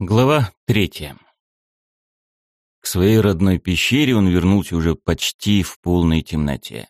Глава третья. К своей родной пещере он вернулся уже почти в полной темноте.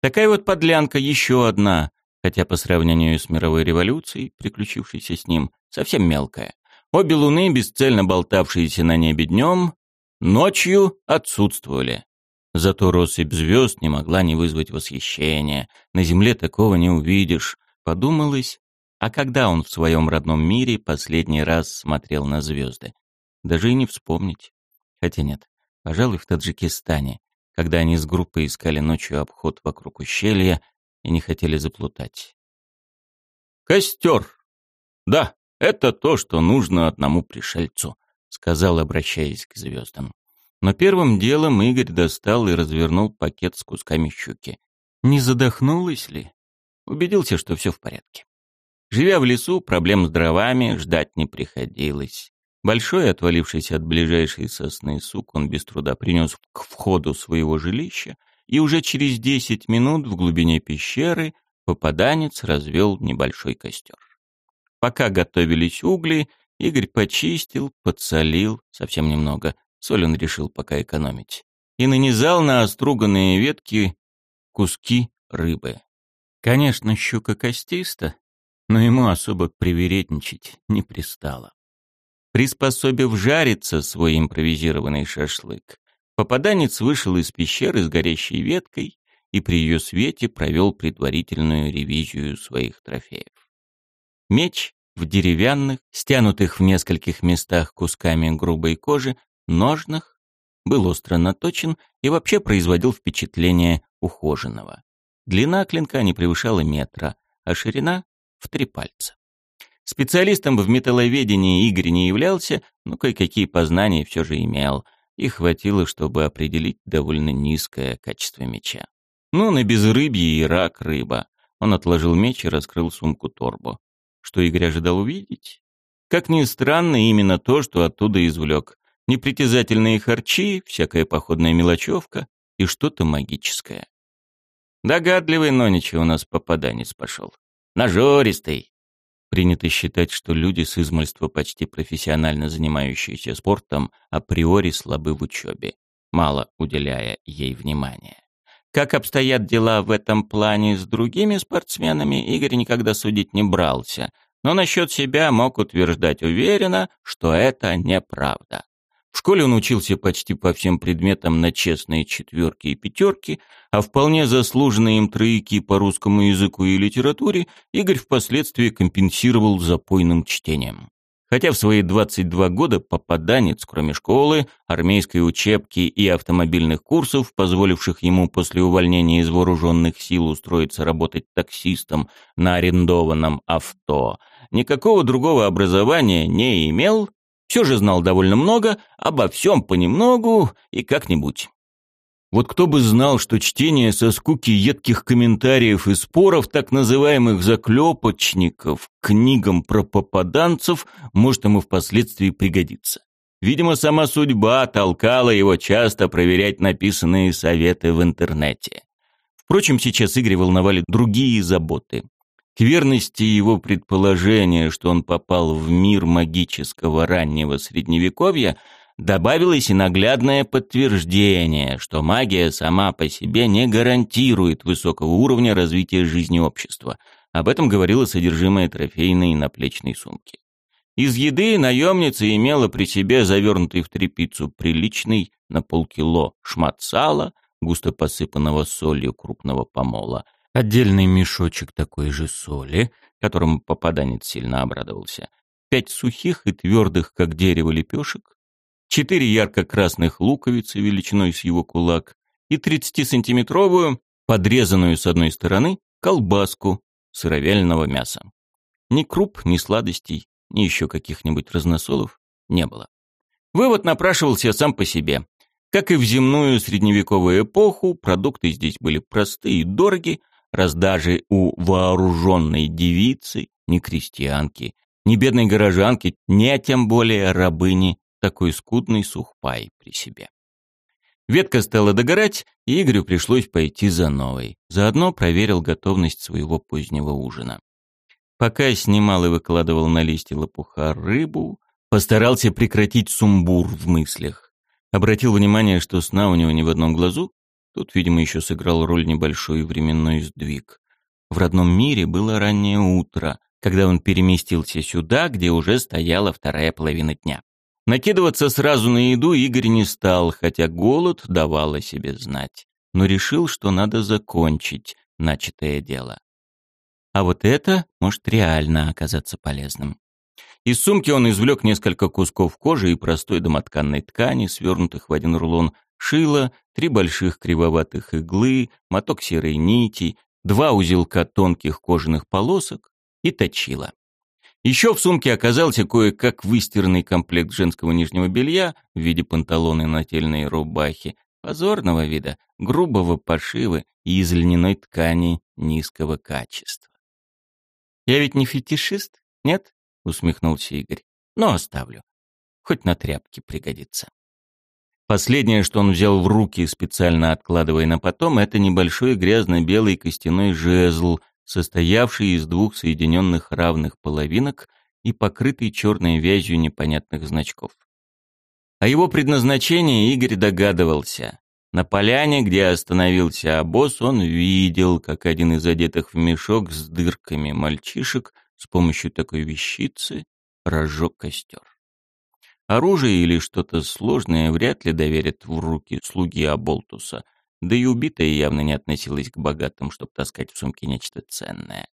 Такая вот подлянка еще одна, хотя по сравнению с мировой революцией, приключившейся с ним, совсем мелкая. Обе луны, бесцельно болтавшиеся на небе днем, ночью отсутствовали. Зато россыпь звезд не могла не вызвать восхищения. На земле такого не увидишь. Подумалось, а когда он в своем родном мире последний раз смотрел на звезды? Даже и не вспомнить. Хотя нет, пожалуй, в Таджикистане, когда они с группой искали ночью обход вокруг ущелья и не хотели заплутать. «Костер! Да, это то, что нужно одному пришельцу», — сказал, обращаясь к звездам. Но первым делом Игорь достал и развернул пакет с кусками щуки. Не задохнулась ли? Убедился, что все в порядке. Живя в лесу, проблем с дровами ждать не приходилось. Большой, отвалившийся от ближайшей сосны сук, он без труда принес к входу своего жилища, и уже через десять минут в глубине пещеры попаданец развел небольшой костер. Пока готовились угли, Игорь почистил, подсолил, совсем немного, соль он решил пока экономить, и нанизал на оструганные ветки куски рыбы. Конечно, щука костиста, но ему особо привередничать не пристало. Приспособив жариться свой импровизированный шашлык, попаданец вышел из пещеры с горящей веткой и при ее свете провел предварительную ревизию своих трофеев. Меч в деревянных, стянутых в нескольких местах кусками грубой кожи, ножнах, был остро наточен и вообще производил впечатление ухоженного. Длина клинка не превышала метра, а ширина в три пальца. Специалистом в металловедении Игорь не являлся, но кое-какие познания все же имел, и хватило, чтобы определить довольно низкое качество меча. Ну, на безрыбье и рак рыба. Он отложил меч и раскрыл сумку-торбу. Что Игорь ожидал увидеть? Как ни странно, именно то, что оттуда извлек. Непритязательные харчи, всякая походная мелочевка и что-то магическое. Догадливый, но ничего у нас попаданец пошел. Нажористый. Принято считать, что люди с измольства почти профессионально занимающиеся спортом априори слабы в учебе, мало уделяя ей внимания. Как обстоят дела в этом плане с другими спортсменами, Игорь никогда судить не брался, но насчет себя мог утверждать уверенно, что это неправда. В школе он учился почти по всем предметам на честные четверки и пятерки, а вполне заслуженные им тройки по русскому языку и литературе Игорь впоследствии компенсировал запойным чтением. Хотя в свои 22 года попаданец, кроме школы, армейской учебки и автомобильных курсов, позволивших ему после увольнения из вооруженных сил устроиться работать таксистом на арендованном авто, никакого другого образования не имел все же знал довольно много, обо всем понемногу и как-нибудь. Вот кто бы знал, что чтение со скуки едких комментариев и споров так называемых заклепочников книгам про попаданцев может ему впоследствии пригодиться. Видимо, сама судьба толкала его часто проверять написанные советы в интернете. Впрочем, сейчас Игоря волновали другие заботы. К верности его предположения, что он попал в мир магического раннего средневековья, добавилось и наглядное подтверждение, что магия сама по себе не гарантирует высокого уровня развития жизни общества. Об этом говорило содержимое трофейной наплечной сумки. Из еды наемница имела при себе завернутый в тряпицу приличный на полкило шмат сала, густо посыпанного солью крупного помола – Отдельный мешочек такой же соли, которому попаданец сильно обрадовался. Пять сухих и твердых, как дерево, лепешек. Четыре ярко-красных луковицы величиной с его кулак. И 30-сантиметровую, подрезанную с одной стороны, колбаску сыровяленого мяса. Ни круп, ни сладостей, ни еще каких-нибудь разносолов не было. Вывод напрашивался сам по себе. Как и в земную средневековую эпоху, продукты здесь были простые и дороги, раз даже у вооруженной девицы, ни крестьянки, ни бедной горожанки, ни а тем более рабыни, такой скудный сухпай при себе. Ветка стала догорать, и Игорю пришлось пойти за новой. Заодно проверил готовность своего позднего ужина. Пока снимал и выкладывал на листья лопуха рыбу, Постарался прекратить сумбур в мыслях. Обратил внимание, что сна у него не в одном глазу. Тут, видимо, еще сыграл роль небольшой временной сдвиг. В родном мире было раннее утро, когда он переместился сюда, где уже стояла вторая половина дня. Накидываться сразу на еду Игорь не стал, хотя голод давал о себе знать, но решил, что надо закончить начатое дело. А вот это может реально оказаться полезным. Из сумки он извлек несколько кусков кожи и простой домотканной ткани, свернутых в один рулон, шило, три больших кривоватых иглы, моток серой нити, два узелка тонких кожаных полосок и точила. Еще в сумке оказался кое-как выстиранный комплект женского нижнего белья в виде панталоны и нательной рубахи, позорного вида, грубого пошива и из льняной ткани низкого качества. «Я ведь не фетишист, нет?» — усмехнулся Игорь. «Но оставлю. Хоть на тряпке пригодится». Последнее, что он взял в руки, специально откладывая на потом, это небольшой грязно-белый костяной жезл состоявший из двух соединенных равных половинок и покрытый черной вязью непонятных значков. О его предназначении Игорь догадывался. На поляне, где остановился обоз, он видел, как один из одетых в мешок с дырками мальчишек с помощью такой вещицы разжег костер. Оружие или что-то сложное вряд ли доверят в руки слуги Аболтуса — да и убитая явно не относилась к богатым, чтобы таскать в сумке нечто ценное.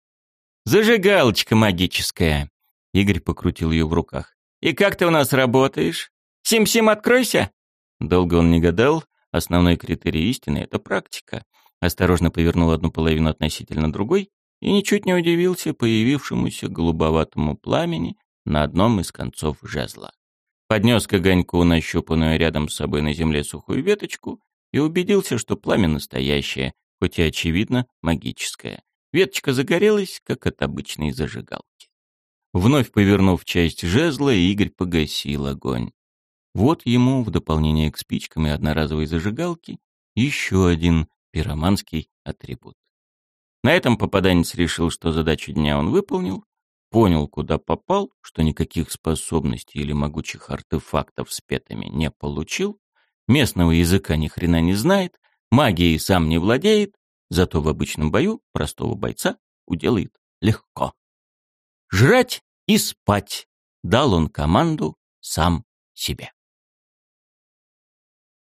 «Зажигалочка магическая!» Игорь покрутил ее в руках. «И как ты у нас работаешь? Сим-сим, откройся!» Долго он не гадал. Основной критерий истины — это практика. Осторожно повернул одну половину относительно другой и ничуть не удивился появившемуся голубоватому пламени на одном из концов жезла. Поднес к огоньку нащупанную рядом с собой на земле сухую веточку и убедился, что пламя настоящее, хоть и очевидно магическое. Веточка загорелась, как от обычной зажигалки. Вновь повернув часть жезла, Игорь погасил огонь. Вот ему, в дополнение к спичкам и одноразовой зажигалке, еще один пироманский атрибут. На этом попаданец решил, что задачу дня он выполнил, понял, куда попал, что никаких способностей или могучих артефактов с петами не получил, местного языка ни хрена не знает, магией сам не владеет, зато в обычном бою простого бойца уделает легко. Жрать и спать дал он команду сам себе.